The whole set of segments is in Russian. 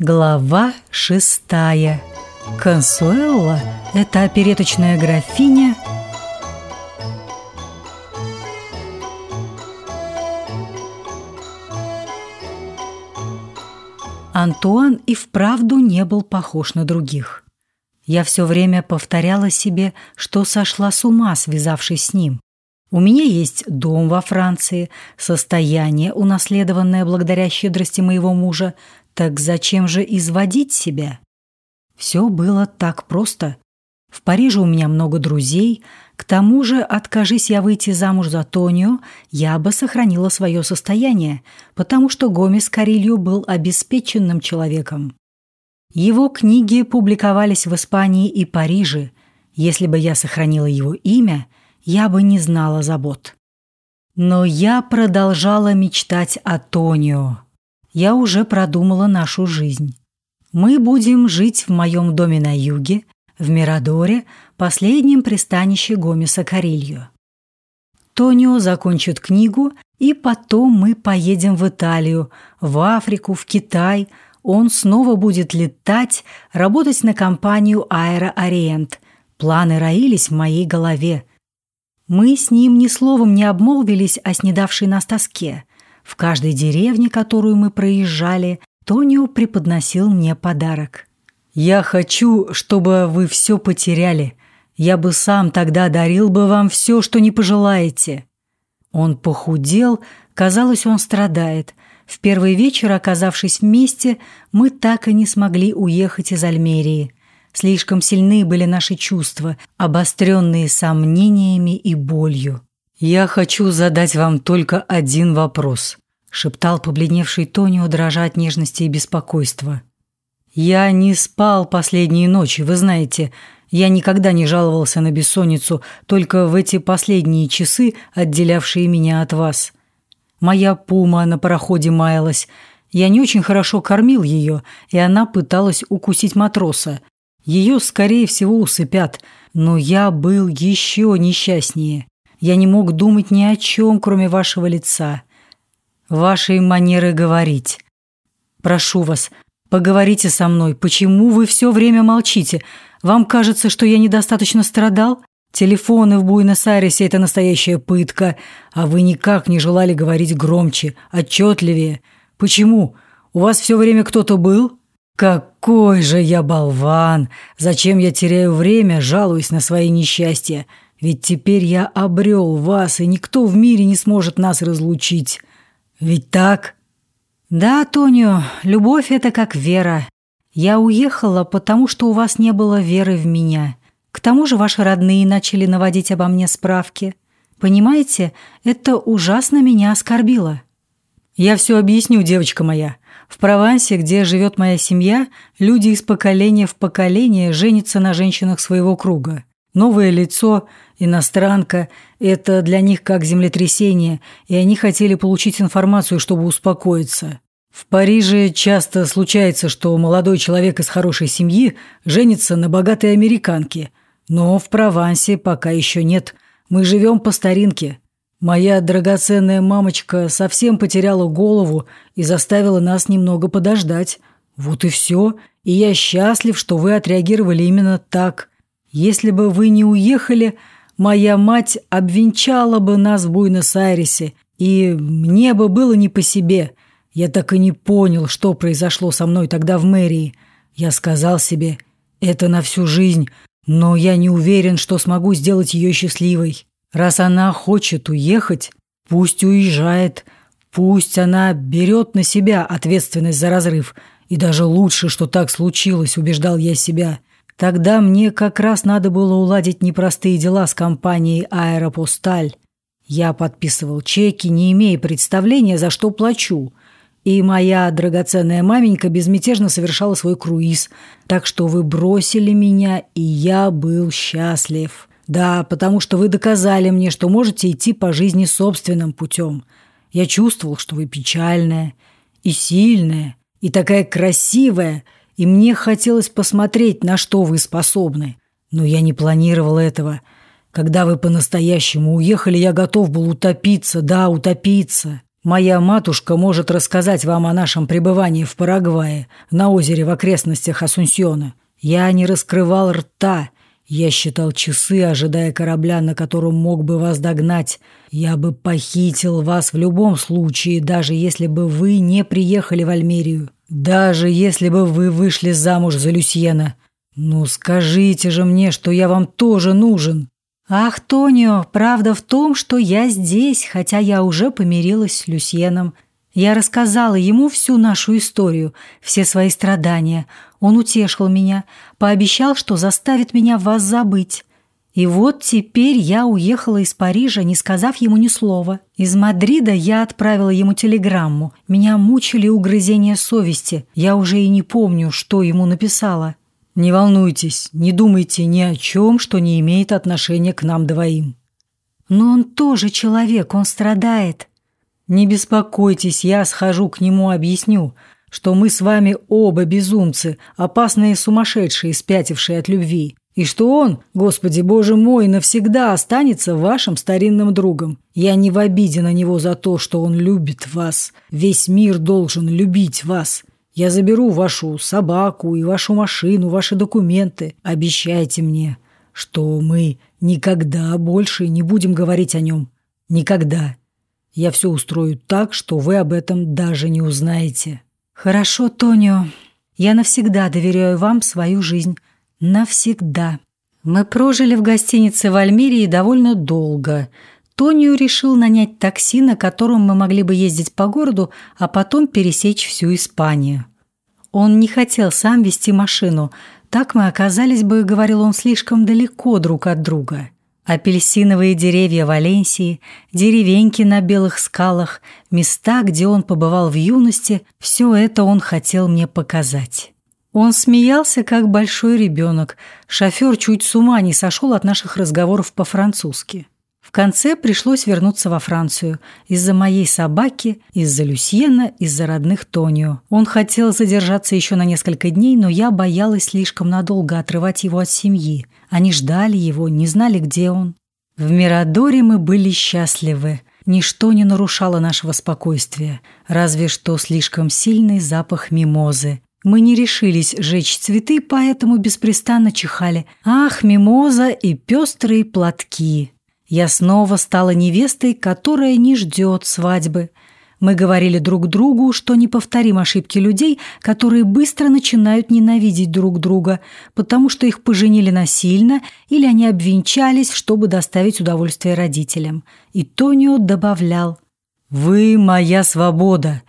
Глава шестая. Консуэлла – это опереточная графиня. Антуан и вправду не был похож на других. Я все время повторяла себе, что сошла с ума, связавшись с ним. У меня есть дом во Франции, состояние, унаследованное благодаря щедрости моего мужа. Так зачем же изводить себя? Все было так просто. В Париже у меня много друзей. К тому же, откажись я выйти замуж за Тонио, я бы сохранила свое состояние, потому что Гомес Карилью был обеспеченным человеком. Его книги публиковались в Испании и Париже. Если бы я сохранила его имя – я бы не знала забот. Но я продолжала мечтать о Тонио. Я уже продумала нашу жизнь. Мы будем жить в моем доме на юге, в Мирадоре, последнем пристанище Гомеса Карильо. Тонио закончит книгу, и потом мы поедем в Италию, в Африку, в Китай. Он снова будет летать, работать на компанию Аэро Ориент. Планы роились в моей голове. Мы с ним ни словом не обмолвились о снедавшей нас тоске. В каждой деревне, которую мы проезжали, Тонио преподносил мне подарок. «Я хочу, чтобы вы все потеряли. Я бы сам тогда дарил бы вам все, что не пожелаете». Он похудел, казалось, он страдает. В первый вечер, оказавшись вместе, мы так и не смогли уехать из Альмерии. Слишком сильны были наши чувства, обостренные сомнениями и болью. «Я хочу задать вам только один вопрос», – шептал побледневший Тонио, дрожа от нежности и беспокойства. «Я не спал последние ночи, вы знаете. Я никогда не жаловался на бессонницу, только в эти последние часы, отделявшие меня от вас. Моя пума на пароходе маялась. Я не очень хорошо кормил ее, и она пыталась укусить матроса. Ее, скорее всего, усыпят, но я был еще несчастнее. Я не мог думать ни о чем, кроме вашего лица, вашей манеры говорить. Прошу вас, поговорите со мной. Почему вы все время молчите? Вам кажется, что я недостаточно страдал? Телефоны в Буэнос-Айресе – это настоящая пытка, а вы никак не желали говорить громче, отчетливее. Почему? У вас все время кто-то был?» «Какой же я болван! Зачем я теряю время, жалуясь на свои несчастья? Ведь теперь я обрел вас, и никто в мире не сможет нас разлучить. Ведь так?» «Да, Тонио, любовь – это как вера. Я уехала, потому что у вас не было веры в меня. К тому же ваши родные начали наводить обо мне справки. Понимаете, это ужасно меня оскорбило». «Я все объясню, девочка моя. В Провансе, где живет моя семья, люди из поколения в поколение женятся на женщинах своего круга. Новое лицо, иностранка – это для них как землетрясение, и они хотели получить информацию, чтобы успокоиться. В Париже часто случается, что молодой человек из хорошей семьи женится на богатой американке, но в Провансе пока еще нет. Мы живем по старинке. Моя драгоценная мамочка совсем потеряла голову и заставила нас немного подождать. Вот и все. И я счастлив, что вы отреагировали именно так. Если бы вы не уехали, моя мать обвенчала бы нас в Буэнос-Айресе, и мне бы было не по себе. Я так и не понял, что произошло со мной тогда в мэрии. Я сказал себе, это на всю жизнь, но я не уверен, что смогу сделать ее счастливой. Раз она хочет уехать, пусть уезжает, пусть она берет на себя ответственность за разрыв. И даже лучше, что так случилось, убеждал я себя. Тогда мне как раз надо было уладить непростые дела с компанией «Аэропосталь». Я подписывал чеки, не имея представления, за что плачу. И моя драгоценная маменька безмятежно совершала свой круиз. Так что вы бросили меня, и я был счастлив». Да, потому что вы доказали мне, что можете идти по жизни собственным путем. Я чувствовал, что вы печальная и сильная, и такая красивая, и мне хотелось посмотреть, на что вы способны. Но я не планировал этого. Когда вы по-настоящему уехали, я готов был утопиться, да, утопиться. Моя матушка может рассказать вам о нашем пребывании в Парагвае, на озере в окрестностях Асунсьона. Я не раскрывал рта. Я считал часы, ожидая корабля, на котором мог бы вас догнать. Я бы похитил вас в любом случае, даже если бы вы не приехали в Альмерию. Даже если бы вы вышли замуж за Люсьена. Ну, скажите же мне, что я вам тоже нужен. «Ах, Тонио, правда в том, что я здесь, хотя я уже помирилась с Люсьеном. Я рассказала ему всю нашу историю, все свои страдания. Он утешил меня, пообещал, что заставит меня вас забыть. И вот теперь я уехала из Парижа, не сказав ему ни слова. Из Мадрида я отправила ему телеграмму. Меня мучили угрызения совести. Я уже и не помню, что ему написала. Не волнуйтесь, не думайте ни о чем, что не имеет отношения к нам двоим. Но он тоже человек, он страдает. Не беспокойтесь, я схожу к нему, объясню, что мы с вами оба безумцы, опасные сумасшедшие, спятившие от любви, и что он, Господи Боже мой, навсегда останется вашим старинным другом. Я не в обиде на него за то, что он любит вас. Весь мир должен любить вас. Я заберу вашу собаку и вашу машину, ваши документы. Обещайте мне, что мы никогда больше не будем говорить о нем. Никогда. Я все устрою так, что вы об этом даже не узнаете. Хорошо, Тонио. Я навсегда доверяю вам свою жизнь. Навсегда. Мы прожили в гостинице в Альмирии довольно долго. Тонио решил нанять такси, на котором мы могли бы ездить по городу, а потом пересечь всю Испанию. Он не хотел сам вести машину. Так мы оказались бы, говорил он, слишком далеко друг от друга. Апельсиновые деревья Валенсии, деревеньки на белых скалах, места, где он побывал в юности, все это он хотел мне показать. Он смеялся, как большой ребенок. Шофер чуть с ума не сошел от наших разговоров по-французски. В конце пришлось вернуться во Францию. Из-за моей собаки, из-за Люсьена, из-за родных Тонио. Он хотел задержаться еще на несколько дней, но я боялась слишком надолго отрывать его от семьи. Они ждали его, не знали, где он. В Мирадоре мы были счастливы. Ничто не нарушало нашего спокойствия, разве что слишком сильный запах мимозы. Мы не решились жечь цветы, поэтому беспрестанно чихали. Ах, мимоза и пестрые платки! Я снова стала невестой, которая не ждет свадьбы. Мы говорили друг другу, что не повторим ошибки людей, которые быстро начинают ненавидеть друг друга, потому что их поженили насильно или они обвенчались, чтобы доставить удовольствие родителям. И Тонио добавлял «Вы моя свобода,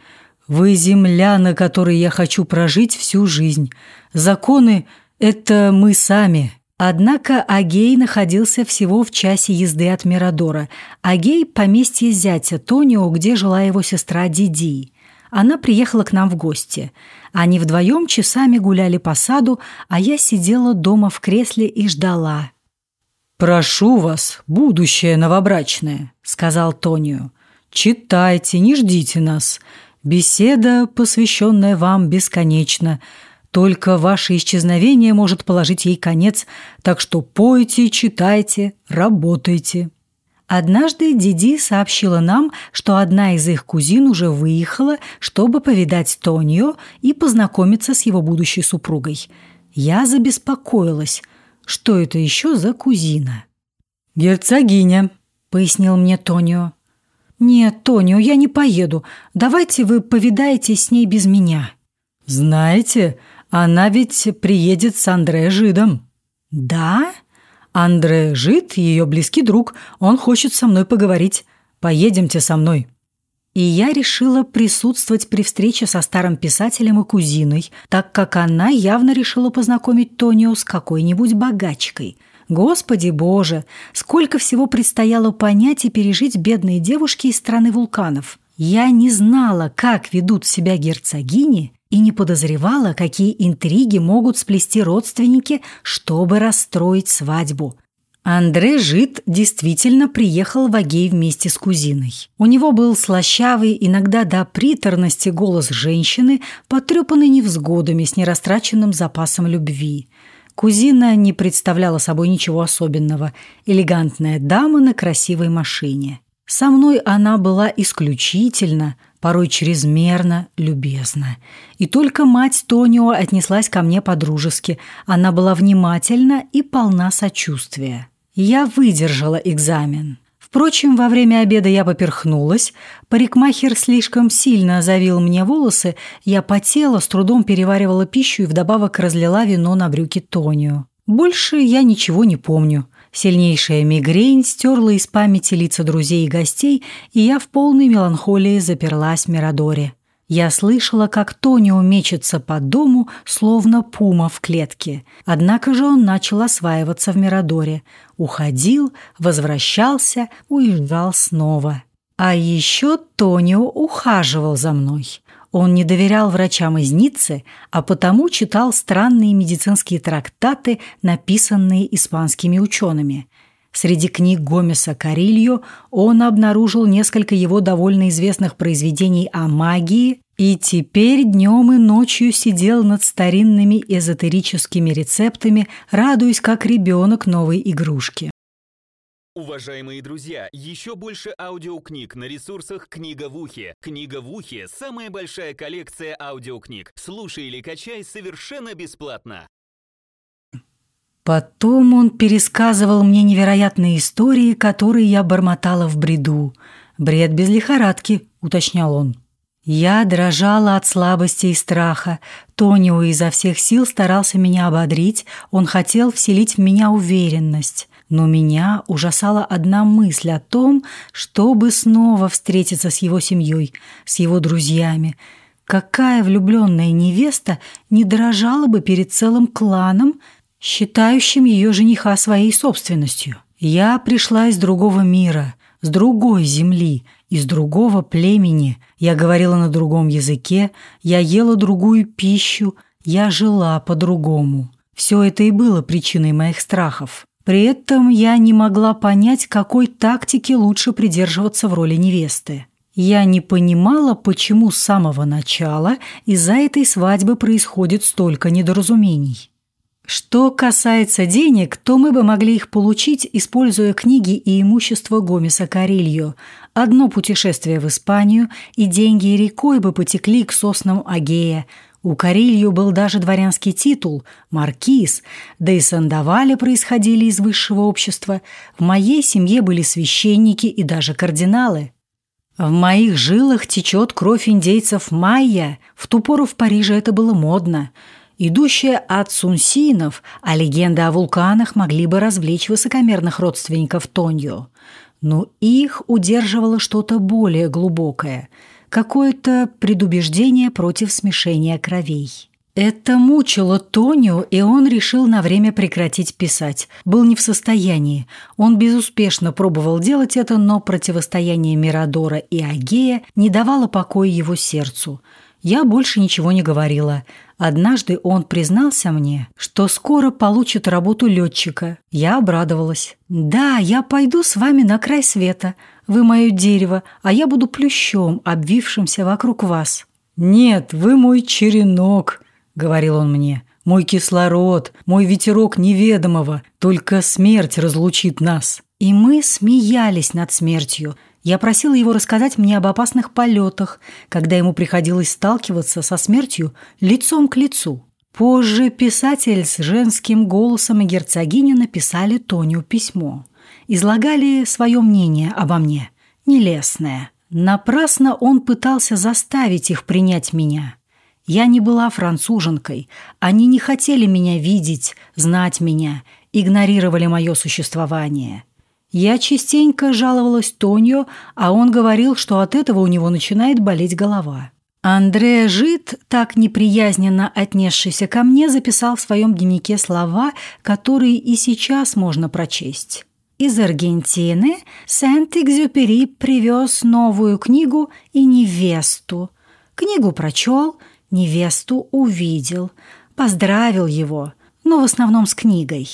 вы земля, на которой я хочу прожить всю жизнь. Законы – это мы сами». Однако Агей находился всего в часе езды от Мирадора. Агей – поместье зятя Тонио, где жила его сестра Диди. Она приехала к нам в гости. Они вдвоем часами гуляли по саду, а я сидела дома в кресле и ждала. «Прошу вас, будущее новобрачное», – сказал Тонио. «Читайте, не ждите нас. Беседа, посвященная вам, бесконечна». Только ваше исчезновение может положить ей конец, так что пойте, читайте, работайте». Однажды Диди сообщила нам, что одна из их кузин уже выехала, чтобы повидать Тонио и познакомиться с его будущей супругой. Я забеспокоилась. Что это еще за кузина? «Герцогиня», — пояснил мне Тонио. «Нет, Тонио, я не поеду. Давайте вы повидаетесь с ней без меня». «Знаете, она ведь приедет с Андре Жидом». «Да?» «Андре Жид – ее близкий друг. Он хочет со мной поговорить. Поедемте со мной». И я решила присутствовать при встрече со старым писателем и кузиной, так как она явно решила познакомить Тонио с какой-нибудь богачкой. Господи боже, сколько всего предстояло понять и пережить бедные девушки из страны вулканов. Я не знала, как ведут себя герцогини, и не подозревала, какие интриги могут сплести родственники, чтобы расстроить свадьбу. Андре Жит действительно приехал в Агей вместе с кузиной. У него был слащавый, иногда до приторности голос женщины, потрепанный невзгодами с нерастраченным запасом любви. Кузина не представляла собой ничего особенного. Элегантная дама на красивой машине. Со мной она была исключительно, порой чрезмерно любезна. И только мать Тонио отнеслась ко мне по-дружески. Она была внимательна и полна сочувствия. Я выдержала экзамен. Впрочем, во время обеда я поперхнулась, парикмахер слишком сильно завил мне волосы, я потела, с трудом переваривала пищу и вдобавок разлила вино на брюки Тонио. Больше я ничего не помню. Сильнейшая мигрень стерла из памяти лица друзей и гостей, и я в полной меланхолии заперлась в Мирадоре. Я слышала, как Тонио мечется по дому, словно пума в клетке. Однако же он начал осваиваться в Мирадоре. Уходил, возвращался, уезжал снова. А еще Тонио ухаживал за мной. Он не доверял врачам из Ниццы, а потому читал странные медицинские трактаты, написанные испанскими учеными. Среди книг Гомеса Карильо он обнаружил несколько его довольно известных произведений о магии и теперь днем и ночью сидел над старинными эзотерическими рецептами, радуясь как ребенок новой игрушки. Уважаемые друзья, еще больше аудиокниг на ресурсах «Книга в ухе». «Книга в ухе» — самая большая коллекция аудиокниг. Слушай или качай совершенно бесплатно. Потом он пересказывал мне невероятные истории, которые я бормотала в бреду. «Бред без лихорадки», — уточнял он. Я дрожала от слабости и страха. Тонио изо всех сил старался меня ободрить, он хотел вселить в меня уверенность. Но меня ужасала одна мысль о том, чтобы снова встретиться с его семьей, с его друзьями. Какая влюбленная невеста не дрожала бы перед целым кланом, считающим ее жениха своей собственностью? Я пришла из другого мира, с другой земли, из другого племени. Я говорила на другом языке, я ела другую пищу, я жила по-другому. Все это и было причиной моих страхов. При этом я не могла понять, какой тактики лучше придерживаться в роли невесты. Я не понимала, почему с самого начала из-за этой свадьбы происходит столько недоразумений. Что касается денег, то мы бы могли их получить, используя книги и имущество Гомеса Карильо. Одно путешествие в Испанию, и деньги рекой бы потекли к соснам Агея – у Карилью был даже дворянский титул – маркиз, да и сандавали происходили из высшего общества. В моей семье были священники и даже кардиналы. В моих жилах течет кровь индейцев майя. В ту пору в Париже это было модно. Идущая от сунсинов, а легенды о вулканах могли бы развлечь высокомерных родственников Тоньо. Но их удерживало что-то более глубокое – какое-то предубеждение против смешения кровей. Это мучило Тоню, и он решил на время прекратить писать. Был не в состоянии. Он безуспешно пробовал делать это, но противостояние Мирадора и Агея не давало покоя его сердцу. Я больше ничего не говорила. Однажды он признался мне, что скоро получит работу летчика. Я обрадовалась. «Да, я пойду с вами на край света. Вы мое дерево, а я буду плющом, обвившимся вокруг вас». «Нет, вы мой черенок», — говорил он мне. «Мой кислород, мой ветерок неведомого. Только смерть разлучит нас». И мы смеялись над смертью — я просила его рассказать мне об опасных полетах, когда ему приходилось сталкиваться со смертью лицом к лицу. Позже писатель с женским голосом и герцогиня написали Тоню письмо. Излагали свое мнение обо мне. Нелестное. Напрасно он пытался заставить их принять меня. Я не была француженкой. Они не хотели меня видеть, знать меня, игнорировали мое существование – я частенько жаловалась Тоньо, а он говорил, что от этого у него начинает болеть голова. Андреа Жит, так неприязненно отнесшийся ко мне, записал в своем дневнике слова, которые и сейчас можно прочесть. Из Аргентины Сент-Экзюпери привез новую книгу и невесту. Книгу прочел, невесту увидел, поздравил его, но в основном с книгой.